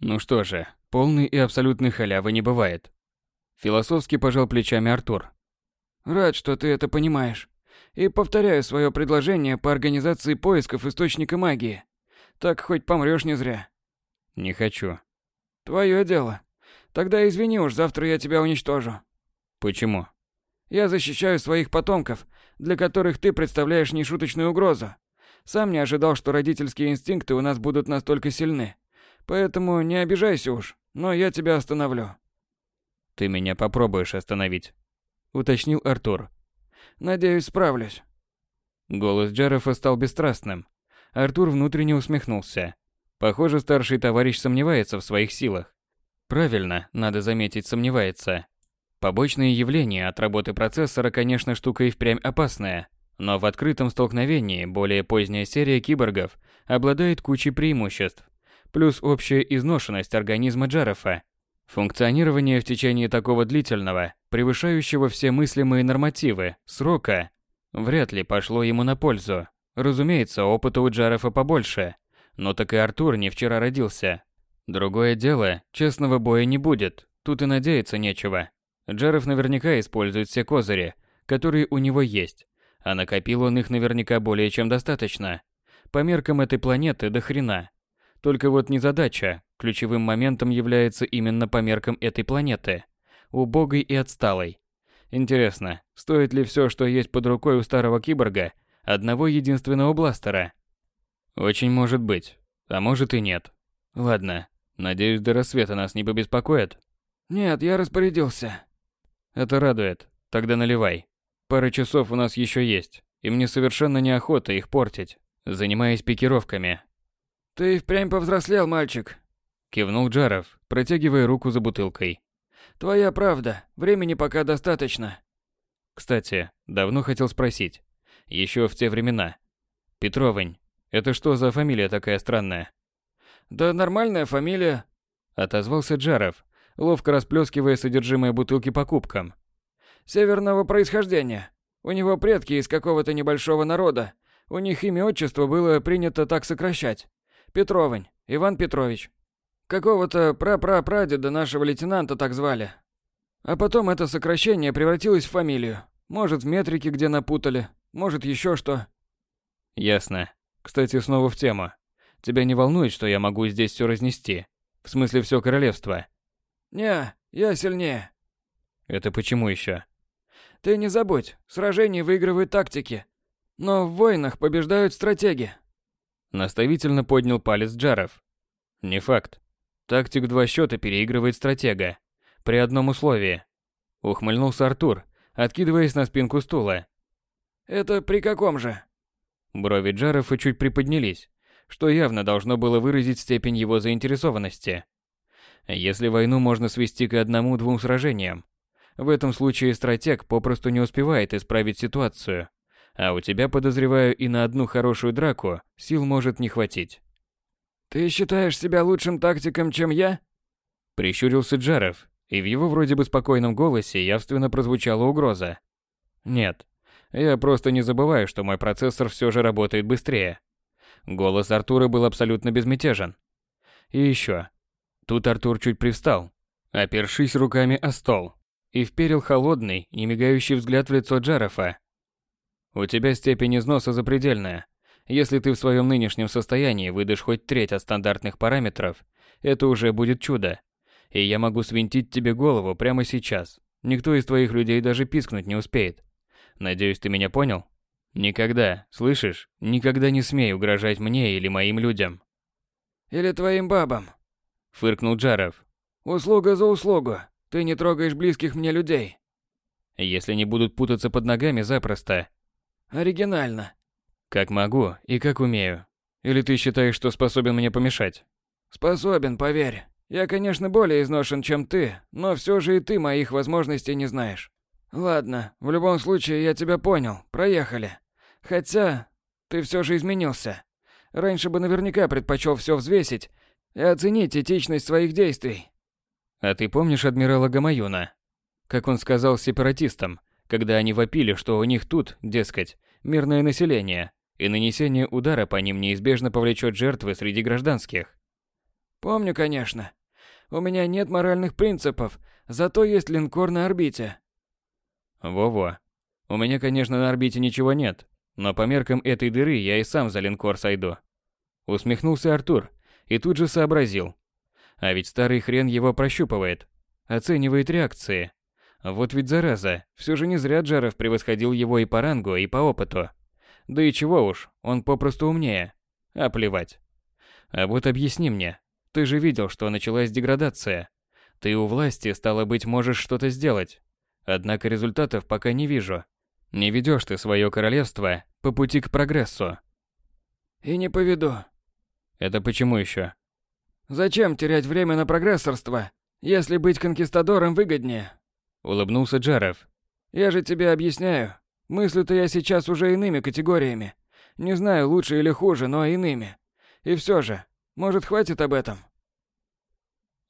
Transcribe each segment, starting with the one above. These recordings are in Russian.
Ну что же, полной и абсолютной халявы не бывает. Философски пожал плечами Артур. Рад, что ты это понимаешь. И повторяю свое предложение по организации поисков источника магии. Так хоть помрёшь не зря. Не хочу. Твое дело. Тогда извини уж, завтра я тебя уничтожу. Почему? Я защищаю своих потомков, для которых ты представляешь нешуточную угрозу. Сам не ожидал, что родительские инстинкты у нас будут настолько сильны. Поэтому не обижайся уж, но я тебя остановлю. Ты меня попробуешь остановить, уточнил Артур. Надеюсь, справлюсь. Голос Джерефа стал бесстрастным. Артур внутренне усмехнулся. Похоже, старший товарищ сомневается в своих силах. Правильно, надо заметить, сомневается. Побочные явления от работы процессора, конечно, штука и впрямь опасная, но в открытом столкновении более поздняя серия киборгов обладает кучей преимуществ, плюс общая изношенность организма Джарефа. Функционирование в течение такого длительного, превышающего все мыслимые нормативы, срока, вряд ли пошло ему на пользу. Разумеется, опыта у Джарефа побольше, но так и Артур не вчера родился. Другое дело, честного боя не будет, тут и надеяться нечего. Джаров наверняка использует все козыри, которые у него есть, а накопил он их наверняка более чем достаточно. По меркам этой планеты до хрена. Только вот незадача, ключевым моментом является именно по меркам этой планеты. Убогой и отсталой. Интересно, стоит ли все, что есть под рукой у старого киборга, одного единственного бластера? Очень может быть. А может и нет. Ладно, надеюсь, до рассвета нас не побеспокоят? Нет, я распорядился. Это радует. Тогда наливай. Пара часов у нас еще есть, и мне совершенно неохота их портить, занимаясь пикировками. Ты впрямь повзрослел, мальчик. Кивнул Джаров, протягивая руку за бутылкой. Твоя правда, времени пока достаточно. Кстати, давно хотел спросить. Еще в те времена. Петровань, это что за фамилия такая странная? Да нормальная фамилия. Отозвался Джаров, ловко расплескивая содержимое бутылки по кубкам. Северного происхождения. У него предки из какого-то небольшого народа. У них имя отчество было принято так сокращать. Петровань, Иван Петрович. Какого-то прапрапрадеда нашего лейтенанта так звали. А потом это сокращение превратилось в фамилию. Может, в метрике где напутали, может, еще что. Ясно. Кстати, снова в тему. Тебя не волнует, что я могу здесь все разнести? В смысле, все королевство? Не, я сильнее. Это почему еще? Ты не забудь, сражения выигрывают тактики, но в войнах побеждают стратеги. Наставительно поднял палец Джаров. Не факт. Тактик два счета переигрывает стратега. При одном условии. Ухмыльнулся Артур, откидываясь на спинку стула. Это при каком же? Брови Джаров и чуть приподнялись, что явно должно было выразить степень его заинтересованности. Если войну можно свести к одному-двум сражениям, в этом случае стратег попросту не успевает исправить ситуацию, а у тебя, подозреваю, и на одну хорошую драку сил может не хватить. «Ты считаешь себя лучшим тактиком, чем я?» Прищурился Джаров, и в его вроде бы спокойном голосе явственно прозвучала угроза. «Нет, я просто не забываю, что мой процессор все же работает быстрее». Голос Артура был абсолютно безмятежен. И еще, Тут Артур чуть привстал, опершись руками о стол, и вперил холодный, не мигающий взгляд в лицо Джарафа. «У тебя степень износа запредельная. Если ты в своем нынешнем состоянии выдашь хоть треть от стандартных параметров, это уже будет чудо. И я могу свинтить тебе голову прямо сейчас. Никто из твоих людей даже пискнуть не успеет. Надеюсь, ты меня понял? Никогда, слышишь, никогда не смей угрожать мне или моим людям. Или твоим бабам, фыркнул Джаров. Услуга за услугу. Ты не трогаешь близких мне людей. Если не будут путаться под ногами запросто. Оригинально. Как могу и как умею. Или ты считаешь, что способен мне помешать? Способен, поверь. Я, конечно, более изношен, чем ты, но все же и ты моих возможностей не знаешь. Ладно, в любом случае я тебя понял. Проехали. Хотя ты все же изменился. Раньше бы наверняка предпочел все взвесить и оценить этичность своих действий. А ты помнишь адмирала Гамаюна? Как он сказал сепаратистам, когда они вопили, что у них тут, дескать, мирное население, и нанесение удара по ним неизбежно повлечет жертвы среди гражданских. Помню, конечно. У меня нет моральных принципов, зато есть линкор на орбите. Во-во. У меня, конечно, на орбите ничего нет, но по меркам этой дыры я и сам за линкор сойду. Усмехнулся Артур и тут же сообразил. А ведь старый хрен его прощупывает, оценивает реакции. Вот ведь зараза, все же не зря Джаров превосходил его и по рангу, и по опыту. Да и чего уж, он попросту умнее. А плевать. А вот объясни мне, ты же видел, что началась деградация. Ты у власти, стало быть, можешь что-то сделать. Однако результатов пока не вижу. Не ведешь ты свое королевство по пути к прогрессу. И не поведу. Это почему еще? Зачем терять время на прогрессорство, если быть конкистадором выгоднее? Улыбнулся Джаров. Я же тебе объясняю. Мыслю-то я сейчас уже иными категориями. Не знаю, лучше или хуже, но иными. И все же, может, хватит об этом?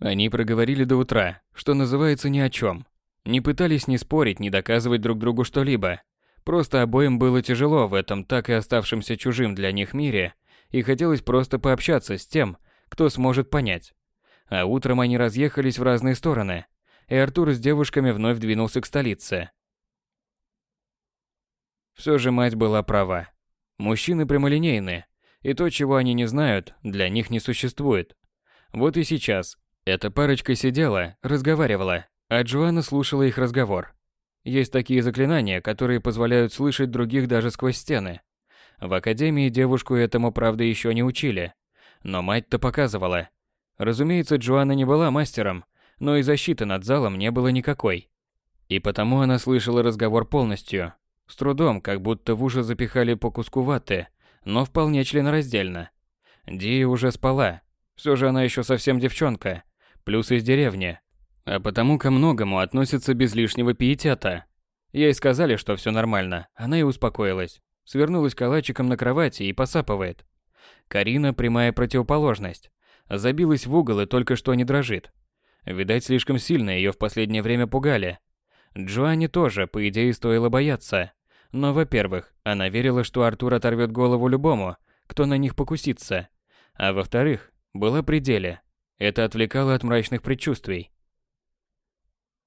Они проговорили до утра, что называется ни о чем. Не пытались ни спорить, ни доказывать друг другу что-либо. Просто обоим было тяжело в этом так и оставшемся чужим для них мире, и хотелось просто пообщаться с тем, кто сможет понять. А утром они разъехались в разные стороны, и Артур с девушками вновь двинулся к столице. Все же мать была права. Мужчины прямолинейны, и то, чего они не знают, для них не существует. Вот и сейчас эта парочка сидела, разговаривала, а Джоанна слушала их разговор. Есть такие заклинания, которые позволяют слышать других даже сквозь стены. В академии девушку этому, правда, еще не учили. Но мать-то показывала. Разумеется, Джоанна не была мастером, но и защиты над залом не было никакой. И потому она слышала разговор полностью. С трудом, как будто в уши запихали по куску ваты, но вполне членораздельно. Дия уже спала. Все же она еще совсем девчонка, плюс из деревни. А потому ко многому относится без лишнего пиетета. Ей сказали, что все нормально, она и успокоилась. Свернулась калачиком на кровати и посапывает. Карина прямая противоположность. Забилась в угол и только что не дрожит. Видать, слишком сильно ее в последнее время пугали. Джоанне тоже, по идее, стоило бояться. Но, во-первых, она верила, что Артур оторвет голову любому, кто на них покусится. А во-вторых, была при деле. Это отвлекало от мрачных предчувствий.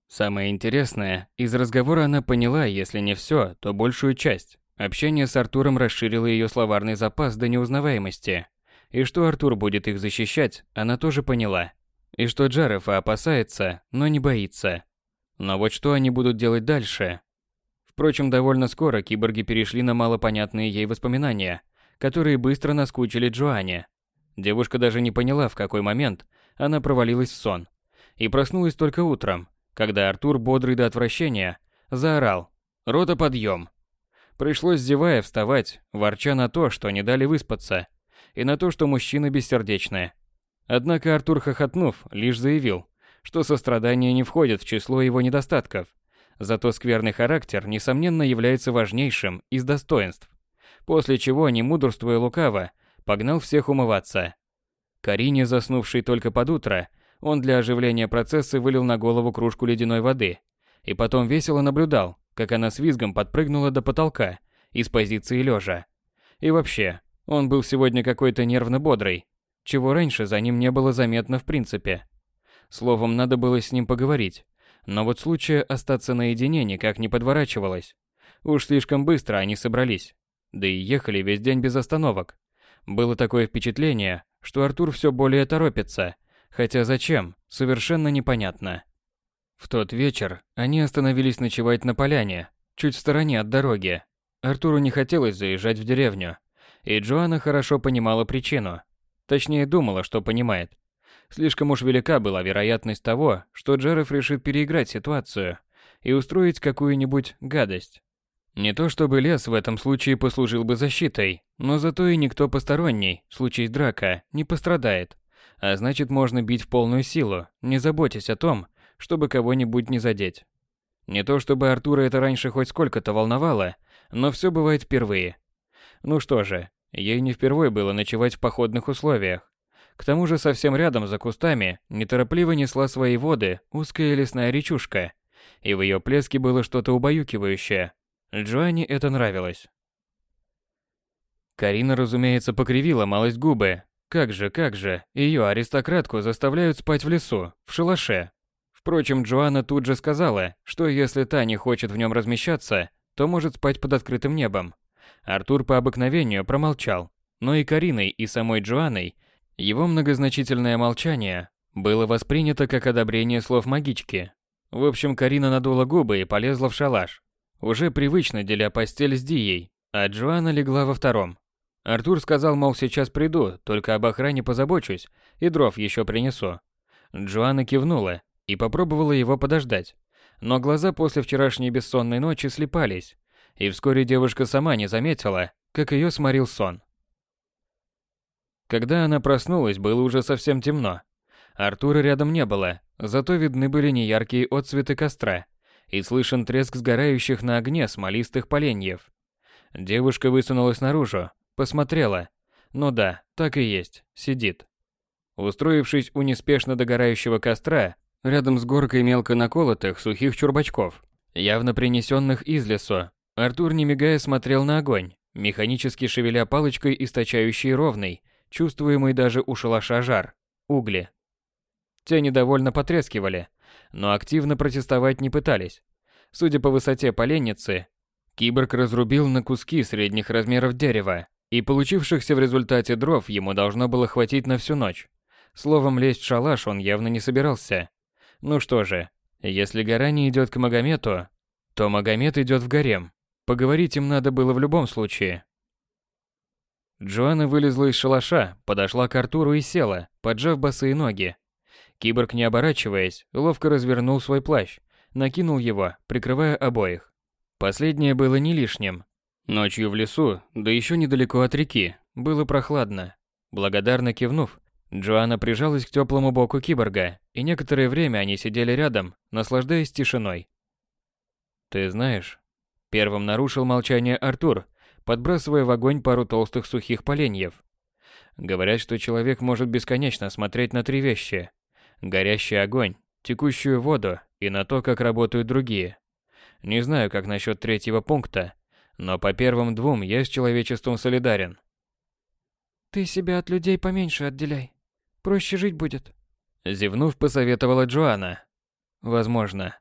Самое интересное, из разговора она поняла, если не все, то большую часть. Общение с Артуром расширило ее словарный запас до неузнаваемости. И что Артур будет их защищать, она тоже поняла. И что Джарефа опасается, но не боится. Но вот что они будут делать дальше? Впрочем, довольно скоро киборги перешли на малопонятные ей воспоминания, которые быстро наскучили Джоанне. Девушка даже не поняла, в какой момент она провалилась в сон. И проснулась только утром, когда Артур, бодрый до отвращения, заорал «Рота, подъем!». Пришлось, зевая, вставать, ворча на то, что не дали выспаться, и на то, что мужчины бессердечные. Однако Артур, хохотнув, лишь заявил, что сострадание не входит в число его недостатков. Зато скверный характер, несомненно, является важнейшим из достоинств. После чего, не мудрствуя лукаво, погнал всех умываться. Карине, заснувшей только под утро, он для оживления процесса вылил на голову кружку ледяной воды. И потом весело наблюдал, как она с визгом подпрыгнула до потолка из позиции лежа. И вообще, он был сегодня какой-то нервно бодрый, чего раньше за ним не было заметно в принципе. Словом, надо было с ним поговорить. Но вот случая остаться наедине никак не подворачивалось. Уж слишком быстро они собрались. Да и ехали весь день без остановок. Было такое впечатление, что Артур все более торопится, хотя зачем, совершенно непонятно. В тот вечер они остановились ночевать на поляне, чуть в стороне от дороги. Артуру не хотелось заезжать в деревню, и Джоанна хорошо понимала причину. Точнее, думала, что понимает. Слишком уж велика была вероятность того, что Джереф решит переиграть ситуацию и устроить какую-нибудь гадость. Не то чтобы лес в этом случае послужил бы защитой, но зато и никто посторонний, случись драка, не пострадает. А значит, можно бить в полную силу, не заботясь о том, чтобы кого-нибудь не задеть. Не то чтобы Артура это раньше хоть сколько-то волновало, но все бывает впервые. Ну что же, ей не впервые было ночевать в походных условиях. К тому же совсем рядом за кустами неторопливо несла свои воды узкая лесная речушка, и в ее плеске было что-то убаюкивающее. Джоанне это нравилось. Карина, разумеется, покривила малость губы, Как же, как же, ее аристократку заставляют спать в лесу, в шалаше. Впрочем, Джоанна тут же сказала, что если та не хочет в нем размещаться, то может спать под открытым небом. Артур по обыкновению промолчал, но и Кариной, и самой Джоанной его многозначительное молчание было воспринято как одобрение слов магички. В общем, Карина надула губы и полезла в шалаш, уже привычно деля постель с Дией, а Джоанна легла во втором. Артур сказал, мол, сейчас приду, только об охране позабочусь и дров еще принесу. Джоанна кивнула и попробовала его подождать. Но глаза после вчерашней бессонной ночи слепались, и вскоре девушка сама не заметила, как ее сморил сон. Когда она проснулась, было уже совсем темно. Артура рядом не было, зато видны были неяркие отцветы костра и слышен треск сгорающих на огне смолистых поленьев. Девушка высунулась наружу, посмотрела. Ну да, так и есть, сидит. Устроившись у неспешно догорающего костра, рядом с горкой мелко наколотых сухих чурбачков, явно принесенных из лесу, Артур не мигая смотрел на огонь, механически шевеля палочкой, источающей ровный, чувствуемый даже у шалаша жар, угли. Те недовольно потрескивали, но активно протестовать не пытались. Судя по высоте поленницы, киборг разрубил на куски средних размеров дерева, и получившихся в результате дров ему должно было хватить на всю ночь. Словом, лезть в шалаш он явно не собирался. Ну что же, если гора не идет к Магомету, то Магомед идет в гарем. Поговорить им надо было в любом случае. Джоанна вылезла из шалаша, подошла к Артуру и села, поджав босые ноги. Киборг, не оборачиваясь, ловко развернул свой плащ, накинул его, прикрывая обоих. Последнее было не лишним. Ночью в лесу, да еще недалеко от реки, было прохладно. Благодарно кивнув, Джоанна прижалась к теплому боку киборга, и некоторое время они сидели рядом, наслаждаясь тишиной. «Ты знаешь...» Первым нарушил молчание Артур, подбрасывая в огонь пару толстых сухих поленьев. Говорят, что человек может бесконечно смотреть на три вещи горящий огонь, текущую воду и на то, как работают другие. Не знаю, как насчет третьего пункта, но по первым двум я с человечеством солидарен. Ты себя от людей поменьше отделяй. Проще жить будет. Зевнув, посоветовала Джоанна. Возможно.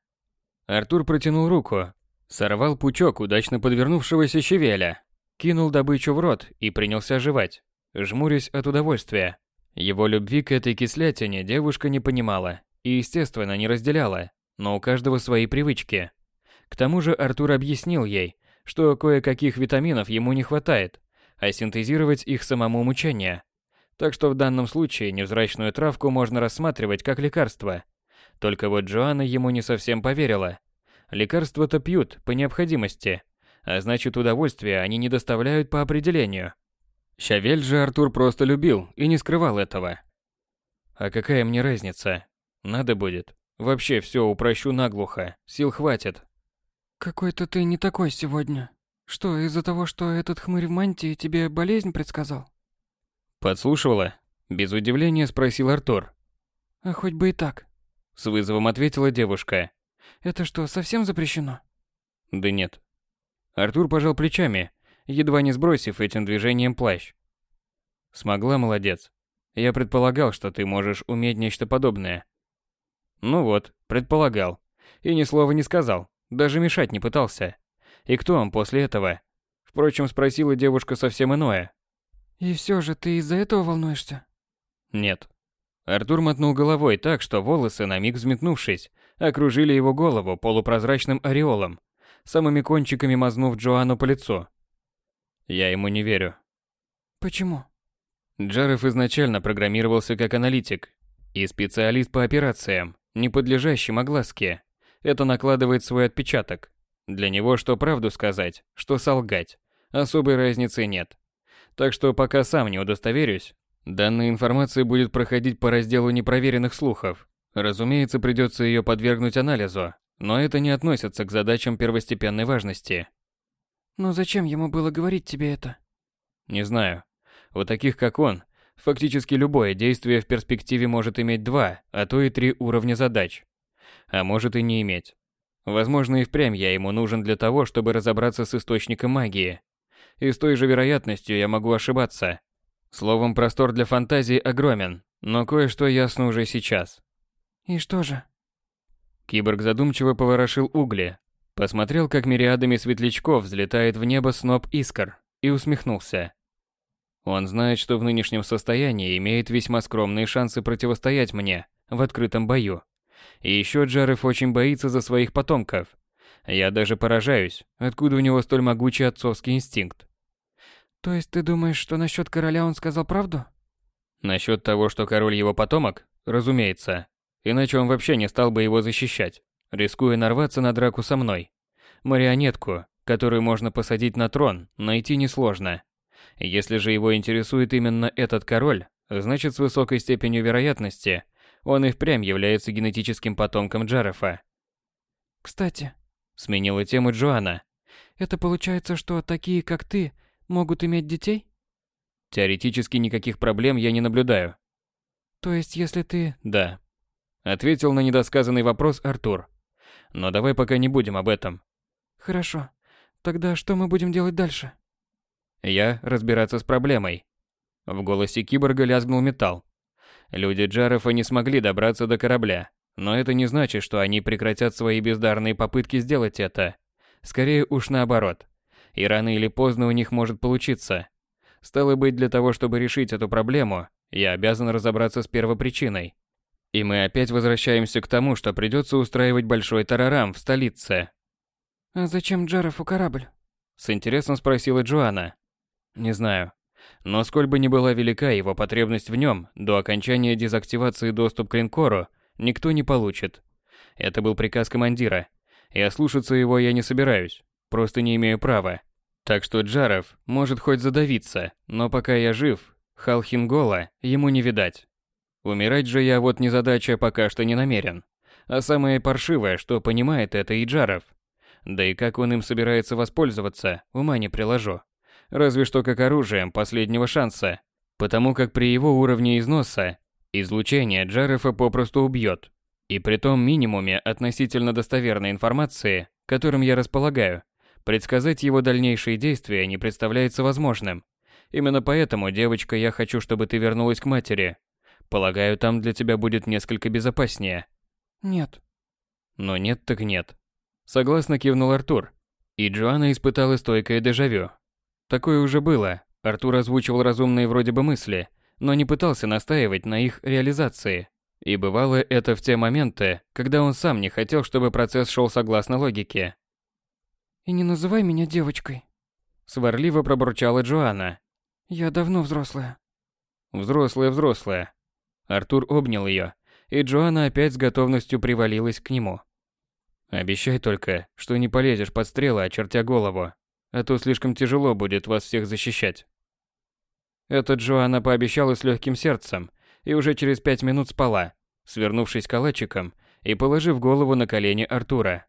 Артур протянул руку, сорвал пучок удачно подвернувшегося щавеля, кинул добычу в рот и принялся жевать, жмурясь от удовольствия. Его любви к этой кислятине девушка не понимала и, естественно, не разделяла, но у каждого свои привычки. К тому же Артур объяснил ей, что кое-каких витаминов ему не хватает, а синтезировать их самому мучение. Так что в данном случае невзрачную травку можно рассматривать как лекарство. Только вот Джоанна ему не совсем поверила. Лекарства-то пьют по необходимости, а значит удовольствия они не доставляют по определению. Щавель же Артур просто любил и не скрывал этого. А какая мне разница? Надо будет. Вообще все упрощу наглухо, сил хватит. Какой-то ты не такой сегодня. Что, из-за того, что этот хмырь в мантии тебе болезнь предсказал? Подслушивала? Без удивления спросил Артур. А хоть бы и так. С вызовом ответила девушка. Это что, совсем запрещено? Да нет. Артур пожал плечами, едва не сбросив этим движением плащ. Смогла, молодец. Я предполагал, что ты можешь уметь нечто подобное. Ну вот, предполагал. И ни слова не сказал, даже мешать не пытался. И кто он после этого? Впрочем, спросила девушка совсем иное. И все же ты из-за этого волнуешься? Нет. Артур мотнул головой так, что волосы, на миг взметнувшись, окружили его голову полупрозрачным ореолом, самыми кончиками мазнув Джоанну по лицу. Я ему не верю. Почему? Джаров изначально программировался как аналитик и специалист по операциям, не подлежащим огласке. Это накладывает свой отпечаток. Для него что правду сказать, что солгать. Особой разницы нет. Так что пока сам не удостоверюсь, данная информация будет проходить по разделу непроверенных слухов. Разумеется, придется ее подвергнуть анализу, но это не относится к задачам первостепенной важности. Но зачем ему было говорить тебе это? Не знаю. У таких, как он, фактически любое действие в перспективе может иметь два, а то и три уровня задач. А может и не иметь. Возможно, и впрямь я ему нужен для того, чтобы разобраться с источником магии. И с той же вероятностью я могу ошибаться. Словом, простор для фантазии огромен, но кое-что ясно уже сейчас. И что же? Киборг задумчиво поворошил угли, посмотрел, как мириадами светлячков взлетает в небо сноп искр, и усмехнулся. Он знает, что в нынешнем состоянии имеет весьма скромные шансы противостоять мне в открытом бою. И еще Джарев очень боится за своих потомков. Я даже поражаюсь, откуда у него столь могучий отцовский инстинкт. То есть ты думаешь, что насчет короля он сказал правду? Насчет того, что король его потомок? Разумеется. Иначе он вообще не стал бы его защищать, рискуя нарваться на драку со мной. Марионетку, которую можно посадить на трон, найти несложно. Если же его интересует именно этот король, значит с высокой степенью вероятности он и впрямь является генетическим потомком Джарефа. Кстати, сменила тему Джоанна. Это получается, что такие, как ты, могут иметь детей? Теоретически никаких проблем я не наблюдаю. То есть, если ты... Да. Ответил на недосказанный вопрос Артур. Но давай пока не будем об этом. Хорошо. Тогда что мы будем делать дальше? Я разбираться с проблемой. В голосе киборга лязгнул металл. Люди Джарефа не смогли добраться до корабля, но это не значит, что они прекратят свои бездарные попытки сделать это. Скорее уж наоборот. И рано или поздно у них может получиться. Стало быть, для того, чтобы решить эту проблему, я обязан разобраться с первопричиной. И мы опять возвращаемся к тому, что придется устраивать большой тарарам в столице. «А зачем Джарефу корабль?» С интересом спросила Джоанна. Не знаю. Но сколь бы ни была велика его потребность в нем, до окончания дезактивации доступ к линкору никто не получит. Это был приказ командира. И ослушаться его я не собираюсь, просто не имею права. Так что Джаров может хоть задавиться, но пока я жив, Халхингола ему не видать. Умирать же я вот незадача пока что не намерен. А самое паршивое, что понимает это и Джаров. Да и как он им собирается воспользоваться, ума не приложу разве что как оружием последнего шанса, потому как при его уровне износа излучение Джарефа попросту убьет. И при том минимуме относительно достоверной информации, которым я располагаю, предсказать его дальнейшие действия не представляется возможным. Именно поэтому, девочка, я хочу, чтобы ты вернулась к матери. Полагаю, там для тебя будет несколько безопаснее. Нет. Но нет так нет. Согласно кивнул Артур. И Джоанна испытала стойкое дежавю. Такое уже было. Артур озвучивал разумные вроде бы мысли, но не пытался настаивать на их реализации. И бывало это в те моменты, когда он сам не хотел, чтобы процесс шел согласно логике. «И не называй меня девочкой», – сварливо пробурчала Джоанна. «Я давно взрослая». «Взрослая-взрослая». Артур обнял ее, и Джоанна опять с готовностью привалилась к нему. «Обещай только, что не полезешь под стрелы, очертя голову», а то слишком тяжело будет вас всех защищать. Это Джоанна пообещала с легким сердцем и уже через пять минут спала, свернувшись калачиком и положив голову на колени Артура.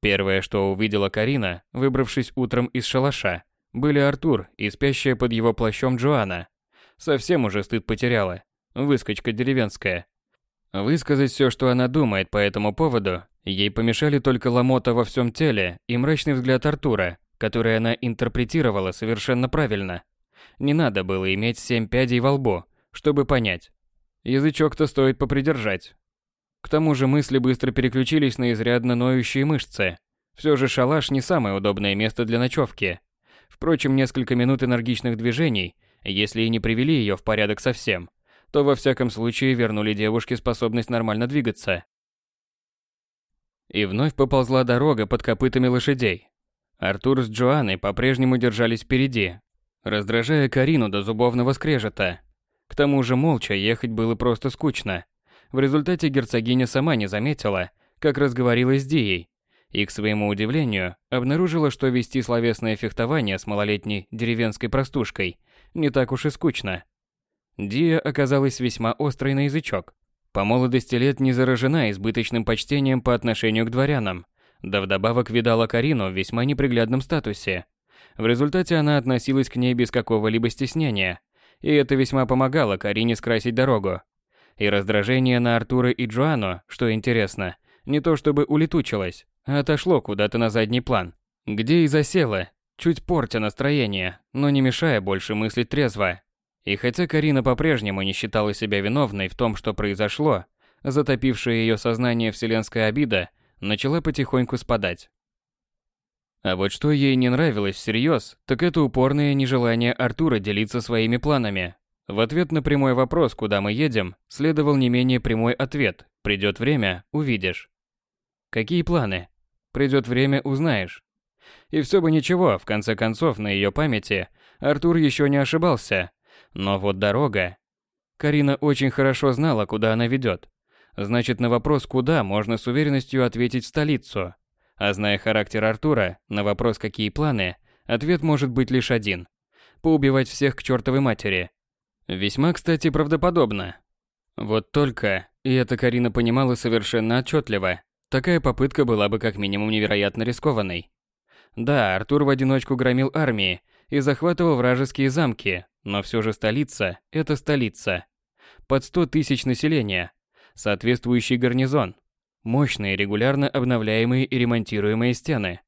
Первое, что увидела Карина, выбравшись утром из шалаша, были Артур и спящая под его плащом Джоанна. Совсем уже стыд потеряла. Выскочка деревенская. Высказать все, что она думает по этому поводу, Ей помешали только ломота во всем теле и мрачный взгляд Артура, который она интерпретировала совершенно правильно. Не надо было иметь семь пядей во лбу, чтобы понять. Язычок-то стоит попридержать. К тому же мысли быстро переключились на изрядно ноющие мышцы. Все же шалаш не самое удобное место для ночевки. Впрочем, несколько минут энергичных движений, если и не привели ее в порядок совсем, то во всяком случае вернули девушке способность нормально двигаться. И вновь поползла дорога под копытами лошадей. Артур с Джоанной по-прежнему держались впереди, раздражая Карину до зубовного скрежета. К тому же молча ехать было просто скучно. В результате герцогиня сама не заметила, как разговорилась с Дией, и, к своему удивлению, обнаружила, что вести словесное фехтование с малолетней деревенской простушкой не так уж и скучно. Дия оказалась весьма острой на язычок. По молодости лет не заражена избыточным почтением по отношению к дворянам, да вдобавок видала Карину в весьма неприглядном статусе. В результате она относилась к ней без какого-либо стеснения, и это весьма помогало Карине скрасить дорогу. И раздражение на Артура и Джоанну, что интересно, не то чтобы улетучилось, а отошло куда-то на задний план, где и засело, чуть портя настроение, но не мешая больше мыслить трезво. И хотя Карина по-прежнему не считала себя виновной в том, что произошло, затопившая ее сознание вселенская обида начала потихоньку спадать. А вот что ей не нравилось всерьез, так это упорное нежелание Артура делиться своими планами. В ответ на прямой вопрос, куда мы едем, следовал не менее прямой ответ «Придет время, увидишь». Какие планы? Придет время, узнаешь. И все бы ничего, в конце концов, на ее памяти Артур еще не ошибался. Но вот дорога... Карина очень хорошо знала, куда она ведет. Значит, на вопрос «куда» можно с уверенностью ответить столицу. А зная характер Артура, на вопрос «какие планы», ответ может быть лишь один. Поубивать всех к чертовой матери. Весьма, кстати, правдоподобно. Вот только, и это Карина понимала совершенно отчетливо, такая попытка была бы как минимум невероятно рискованной. Да, Артур в одиночку громил армии и захватывал вражеские замки, но все же столица – это столица. Под 100 тысяч населения, соответствующий гарнизон, мощные регулярно обновляемые и ремонтируемые стены,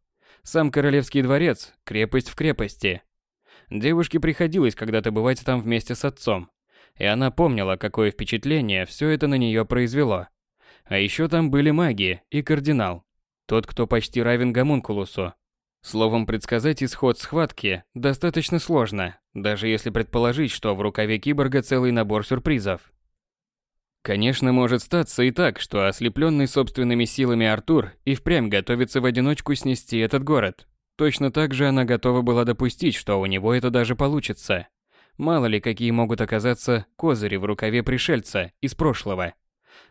сам королевский дворец – крепость в крепости. Девушке приходилось когда-то бывать там вместе с отцом, и она помнила, какое впечатление все это на нее произвело. А еще там были маги и кардинал, тот, кто почти равен гомункулусу. Словом, предсказать исход схватки достаточно сложно, даже если предположить, что в рукаве киборга целый набор сюрпризов. Конечно, может статься и так, что ослепленный собственными силами Артур и впрямь готовится в одиночку снести этот город. Точно так же она готова была допустить, что у него это даже получится. Мало ли, какие могут оказаться козыри в рукаве пришельца из прошлого.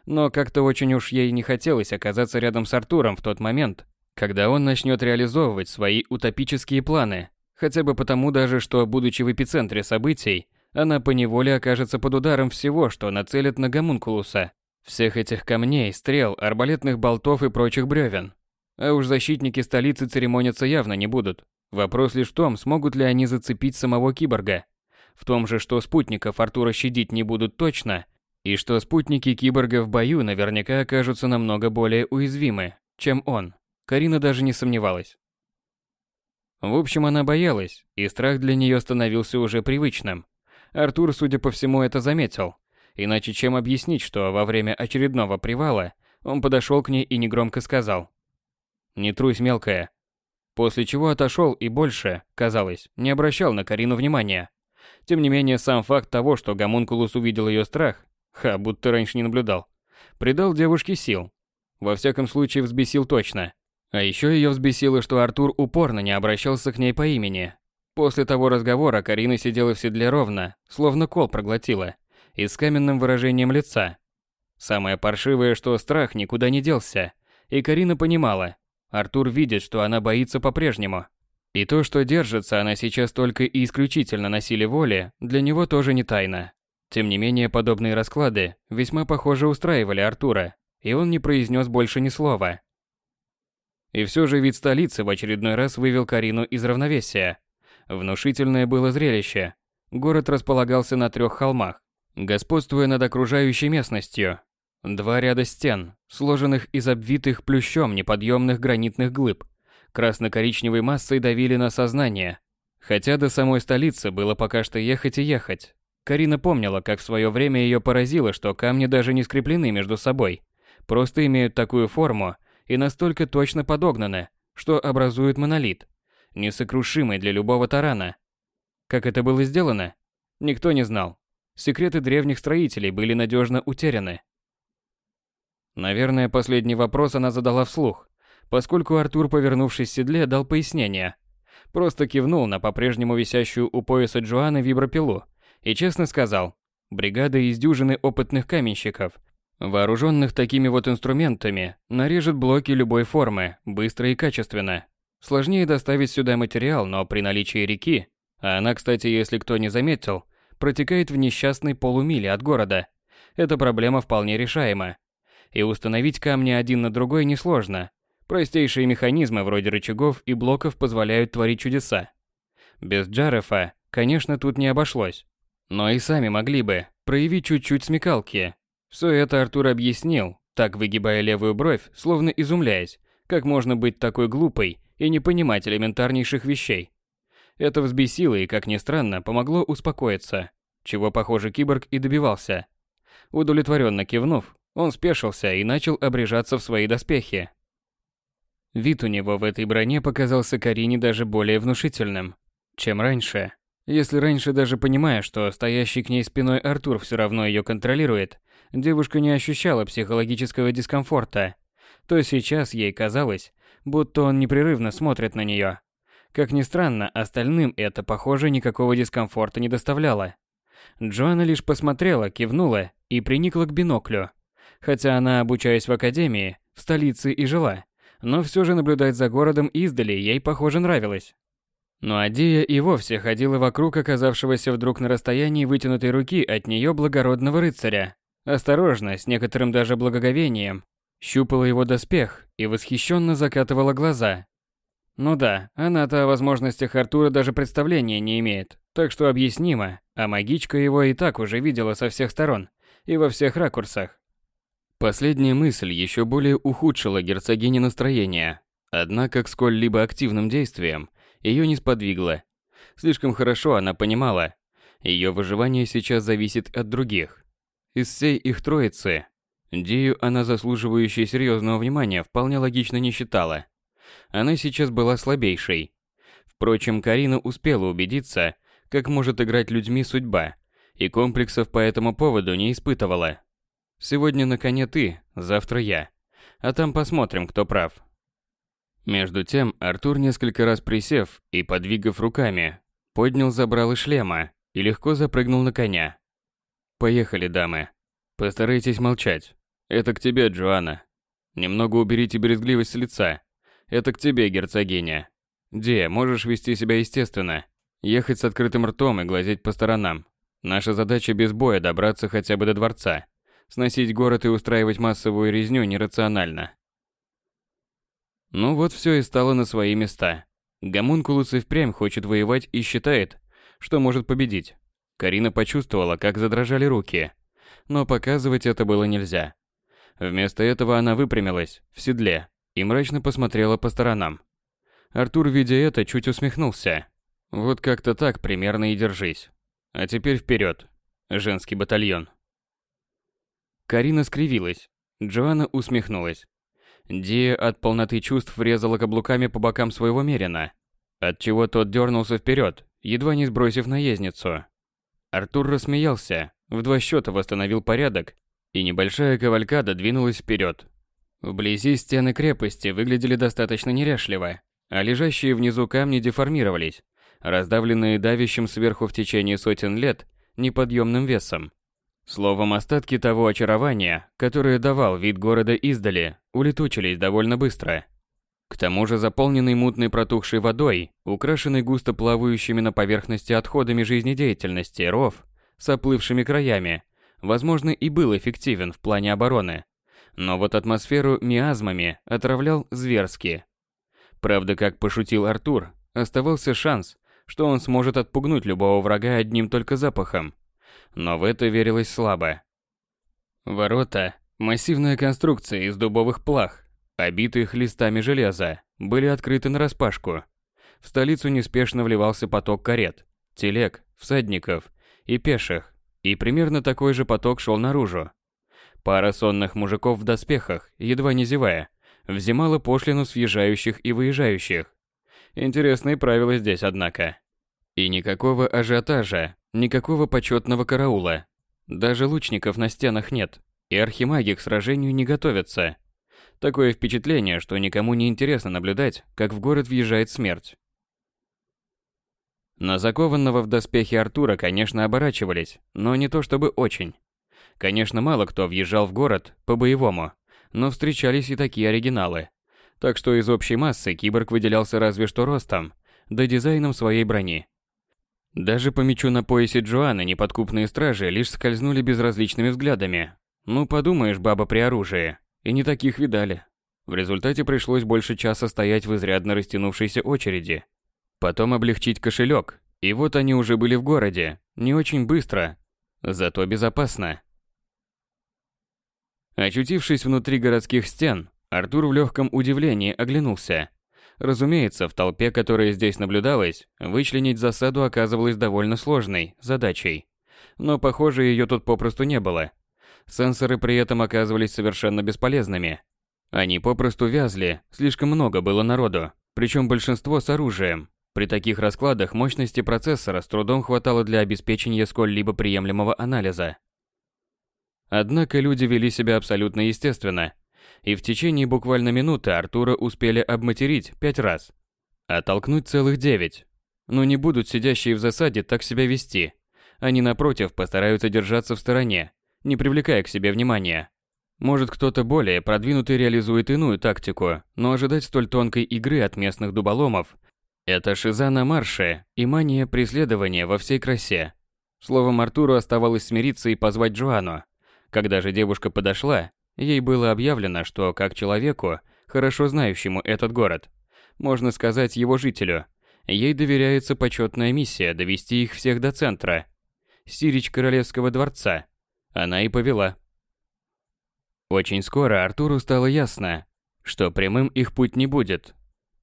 Но как-то очень уж ей не хотелось оказаться рядом с Артуром в тот момент, когда он начнет реализовывать свои утопические планы, хотя бы потому даже, что, будучи в эпицентре событий, она поневоле окажется под ударом всего, что нацелит на гомункулуса. Всех этих камней, стрел, арбалетных болтов и прочих бревен. А уж защитники столицы церемониться явно не будут. Вопрос лишь в том, смогут ли они зацепить самого киборга. В том же, что спутников Артура щадить не будут точно, и что спутники киборга в бою наверняка окажутся намного более уязвимы, чем он. Карина даже не сомневалась. В общем, она боялась, и страх для нее становился уже привычным. Артур, судя по всему, это заметил. Иначе чем объяснить, что во время очередного привала он подошел к ней и негромко сказал «Не трусь, мелкая». После чего отошел и больше, казалось, не обращал на Карину внимания. Тем не менее, сам факт того, что Гомункулус увидел ее страх, ха, будто раньше не наблюдал, придал девушке сил. Во всяком случае, взбесил точно. А еще ее взбесило, что Артур упорно не обращался к ней по имени. После того разговора Карина сидела в седле ровно, словно кол проглотила, и с каменным выражением лица. Самое паршивое, что страх никуда не делся, и Карина понимала, Артур видит, что она боится по-прежнему. И то, что держится она сейчас только и исключительно на силе воли, для него тоже не тайна. Тем не менее, подобные расклады весьма похоже устраивали Артура, и он не произнес больше ни слова. И все же вид столицы в очередной раз вывел Карину из равновесия. Внушительное было зрелище. Город располагался на трех холмах, господствуя над окружающей местностью. Два ряда стен, сложенных из обвитых плющом неподъемных гранитных глыб, красно-коричневой массой давили на сознание. Хотя до самой столицы было пока что ехать и ехать. Карина помнила, как в свое время ее поразило, что камни даже не скреплены между собой, просто имеют такую форму, и настолько точно подогнаны, что образуют монолит, несокрушимый для любого тарана. Как это было сделано? Никто не знал. Секреты древних строителей были надежно утеряны. Наверное, последний вопрос она задала вслух, поскольку Артур, повернувшись в седле, дал пояснение. Просто кивнул на по-прежнему висящую у пояса Джоанны вибропилу и честно сказал, бригада из дюжины опытных каменщиков Вооруженных такими вот инструментами, нарежет блоки любой формы, быстро и качественно. Сложнее доставить сюда материал, но при наличии реки, а она, кстати, если кто не заметил, протекает в несчастной полумиле от города, эта проблема вполне решаема. И установить камни один на другой несложно. Простейшие механизмы вроде рычагов и блоков позволяют творить чудеса. Без Джарефа, конечно, тут не обошлось. Но и сами могли бы проявить чуть-чуть смекалки, все это Артур объяснил, так выгибая левую бровь, словно изумляясь, как можно быть такой глупой и не понимать элементарнейших вещей. Это взбесило и, как ни странно, помогло успокоиться, чего, похоже, киборг и добивался. Удовлетворенно кивнув, он спешился и начал обрежаться в свои доспехи. Вид у него в этой броне показался Карине даже более внушительным, чем раньше. Если раньше даже понимая, что стоящий к ней спиной Артур все равно ее контролирует, девушка не ощущала психологического дискомфорта, то сейчас ей казалось, будто он непрерывно смотрит на нее. Как ни странно, остальным это, похоже, никакого дискомфорта не доставляло. Джоанна лишь посмотрела, кивнула и приникла к биноклю. Хотя она, обучаясь в академии, в столице и жила, но все же наблюдать за городом издали ей, похоже, нравилось. Но Адия и вовсе ходила вокруг оказавшегося вдруг на расстоянии вытянутой руки от нее благородного рыцаря. Осторожно, с некоторым даже благоговением, щупала его доспех и восхищенно закатывала глаза. Ну да, она-то о возможностях Артура даже представления не имеет, так что объяснимо, а магичка его и так уже видела со всех сторон и во всех ракурсах. Последняя мысль еще более ухудшила герцогине настроение, однако к сколь-либо активным действиям ее не сподвигло. Слишком хорошо она понимала, ее выживание сейчас зависит от других. Из всей их троицы, Дию она заслуживающей серьезного внимания вполне логично не считала. Она сейчас была слабейшей. Впрочем, Карина успела убедиться, как может играть людьми судьба, и комплексов по этому поводу не испытывала. Сегодня на коне ты, завтра я. А там посмотрим, кто прав. Между тем, Артур несколько раз присев и подвигав руками, поднял забрало шлема и легко запрыгнул на коня. Поехали, дамы. Постарайтесь молчать. Это к тебе, Джоанна. Немного уберите брезгливость с лица. Это к тебе, герцогиня. Ди, можешь вести себя естественно. Ехать с открытым ртом и глазеть по сторонам. Наша задача без боя добраться хотя бы до дворца. Сносить город и устраивать массовую резню нерационально. Ну вот все и стало на свои места. Гомункулус и впрямь хочет воевать и считает, что может победить. Карина почувствовала, как задрожали руки. Но показывать это было нельзя. Вместо этого она выпрямилась, в седле, и мрачно посмотрела по сторонам. Артур, видя это, чуть усмехнулся. Вот как-то так примерно и держись. А теперь вперед. Женский батальон. Карина скривилась. Джоанна усмехнулась. Дия от полноты чувств врезала каблуками по бокам своего мерина, отчего тот дернулся вперед, едва не сбросив наездницу. Артур рассмеялся, в два счета восстановил порядок, и небольшая кавалькада двинулась вперед. Вблизи стены крепости выглядели достаточно неряшливо, а лежащие внизу камни деформировались, раздавленные давящим сверху в течение сотен лет неподъемным весом. Словом, остатки того очарования, которое давал вид города издали, улетучились довольно быстро. К тому же заполненный мутной протухшей водой, украшенный густо плавающими на поверхности отходами жизнедеятельности ров с оплывшими краями, возможно, и был эффективен в плане обороны. Но вот атмосферу миазмами отравлял зверски. Правда, как пошутил Артур, оставался шанс, что он сможет отпугнуть любого врага одним только запахом но в это верилось слабо. Ворота, массивная конструкция из дубовых плах, обитых листами железа, были открыты нараспашку. В столицу неспешно вливался поток карет, телег, всадников и пеших, и примерно такой же поток шел наружу. Пара сонных мужиков в доспехах, едва не зевая, взимала пошлину с въезжающих и выезжающих. Интересные правила здесь, однако. И никакого ажиотажа, никакого почетного караула. Даже лучников на стенах нет, и архимаги к сражению не готовятся. Такое впечатление, что никому не интересно наблюдать, как в город въезжает смерть. На закованного в доспехи Артура, конечно, оборачивались, но не то чтобы очень. Конечно, мало кто въезжал в город по-боевому, но встречались и такие оригиналы. Так что из общей массы киборг выделялся разве что ростом, да дизайном своей брони. Даже по мечу на поясе Джоанны неподкупные стражи лишь скользнули безразличными взглядами. Ну, подумаешь, баба при оружии. И не таких видали. В результате пришлось больше часа стоять в изрядно растянувшейся очереди. Потом облегчить кошелек. И вот они уже были в городе. Не очень быстро, зато безопасно. Очутившись внутри городских стен, Артур в легком удивлении оглянулся. Разумеется, в толпе, которая здесь наблюдалась, вычленить засаду оказывалось довольно сложной задачей. Но, похоже, ее тут попросту не было. Сенсоры при этом оказывались совершенно бесполезными. Они попросту вязли, слишком много было народу, причем большинство с оружием. При таких раскладах мощности процессора с трудом хватало для обеспечения сколь-либо приемлемого анализа. Однако люди вели себя абсолютно естественно, и в течение буквально минуты Артура успели обматерить пять раз, а толкнуть целых девять. Но не будут сидящие в засаде так себя вести. Они, напротив, постараются держаться в стороне, не привлекая к себе внимания. Может, кто-то более продвинутый реализует иную тактику, но ожидать столь тонкой игры от местных дуболомов – это шиза на марше и мания преследования во всей красе. Словом, Артуру оставалось смириться и позвать Джоанну. Когда же девушка подошла, ей было объявлено, что как человеку, хорошо знающему этот город, можно сказать его жителю, ей доверяется почетная миссия довести их всех до центра, Сирич Королевского дворца. Она и повела. Очень скоро Артуру стало ясно, что прямым их путь не будет.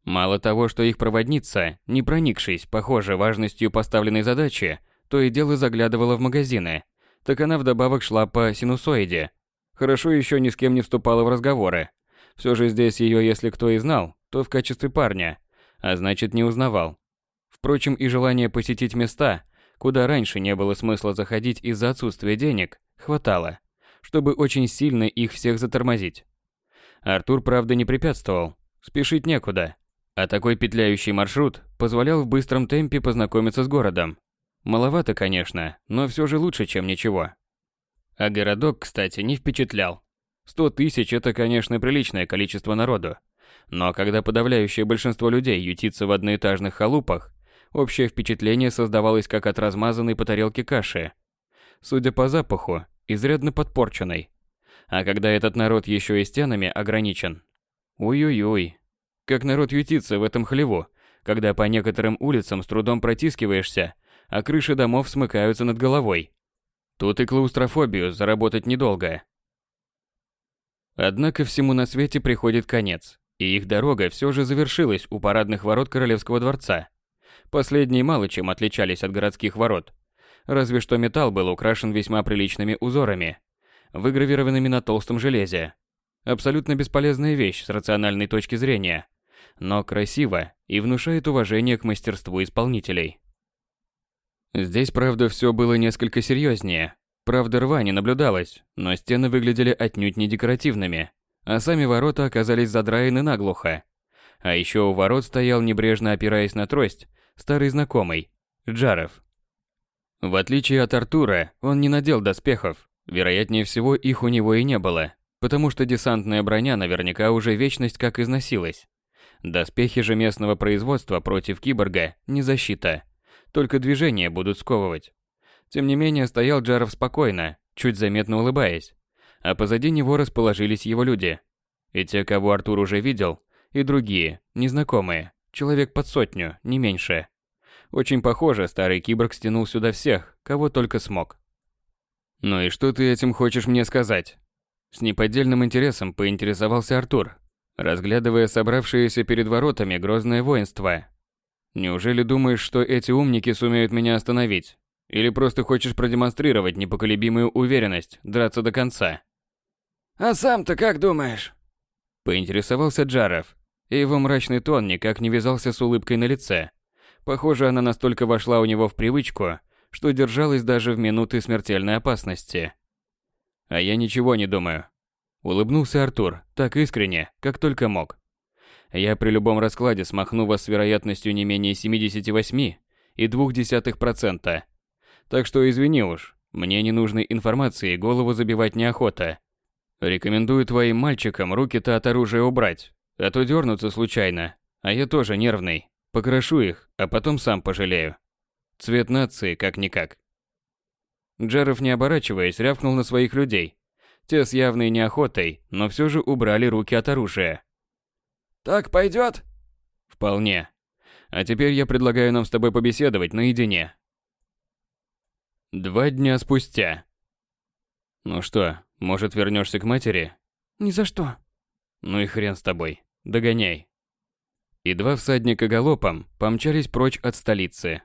Мало того, что их проводница, не проникшись, похоже, важностью поставленной задачи, то и дело заглядывала в магазины, так она вдобавок шла по синусоиде. Хорошо еще ни с кем не вступала в разговоры. Все же здесь ее, если кто и знал, то в качестве парня, а значит не узнавал. Впрочем, и желание посетить места, куда раньше не было смысла заходить из-за отсутствия денег, хватало чтобы очень сильно их всех затормозить. Артур, правда, не препятствовал. Спешить некуда. А такой петляющий маршрут позволял в быстром темпе познакомиться с городом. Маловато, конечно, но все же лучше, чем ничего. А городок, кстати, не впечатлял. Сто тысяч – это, конечно, приличное количество народу. Но когда подавляющее большинство людей ютится в одноэтажных халупах, общее впечатление создавалось как от размазанной по тарелке каши. Судя по запаху, изрядно подпорченной. А когда этот народ еще и стенами ограничен. Уй-уй-уй. Как народ ютится в этом хлеву, когда по некоторым улицам с трудом протискиваешься, а крыши домов смыкаются над головой. Тут и клаустрофобию заработать недолго. Однако всему на свете приходит конец, и их дорога все же завершилась у парадных ворот Королевского дворца. Последние мало чем отличались от городских ворот, разве что металл был украшен весьма приличными узорами, выгравированными на толстом железе. Абсолютно бесполезная вещь с рациональной точки зрения, но красиво и внушает уважение к мастерству исполнителей. Здесь, правда, все было несколько серьезнее. Правда, рва не наблюдалось, но стены выглядели отнюдь не декоративными, а сами ворота оказались задраены наглухо. А еще у ворот стоял, небрежно опираясь на трость, старый знакомый, Джаров. В отличие от Артура, он не надел доспехов. Вероятнее всего, их у него и не было, потому что десантная броня наверняка уже вечность как износилась. Доспехи же местного производства против киборга не защита, только движения будут сковывать. Тем не менее, стоял Джаров спокойно, чуть заметно улыбаясь, а позади него расположились его люди. И те, кого Артур уже видел, и другие, незнакомые, человек под сотню, не меньше. Очень похоже, старый киборг стянул сюда всех, кого только смог. «Ну и что ты этим хочешь мне сказать?» С неподдельным интересом поинтересовался Артур, разглядывая собравшееся перед воротами грозное воинство. «Неужели думаешь, что эти умники сумеют меня остановить? Или просто хочешь продемонстрировать непоколебимую уверенность, драться до конца?» «А сам-то как думаешь?» Поинтересовался Джаров, и его мрачный тон никак не вязался с улыбкой на лице. Похоже, она настолько вошла у него в привычку, что держалась даже в минуты смертельной опасности. А я ничего не думаю. Улыбнулся Артур, так искренне, как только мог. Я при любом раскладе смахну вас с вероятностью не менее 78,2%. Так что извини уж, мне ненужной информации голову забивать неохота. Рекомендую твоим мальчикам руки-то от оружия убрать, а то дернутся случайно, а я тоже нервный. Покрошу их, а потом сам пожалею. Цвет нации как-никак. Джаров, не оборачиваясь, рявкнул на своих людей. Те с явной неохотой, но все же убрали руки от оружия. «Так пойдет?» «Вполне. А теперь я предлагаю нам с тобой побеседовать наедине». Два дня спустя. «Ну что, может вернешься к матери?» «Ни за что». «Ну и хрен с тобой. Догоняй». и два всадника галопом помчались прочь от столицы.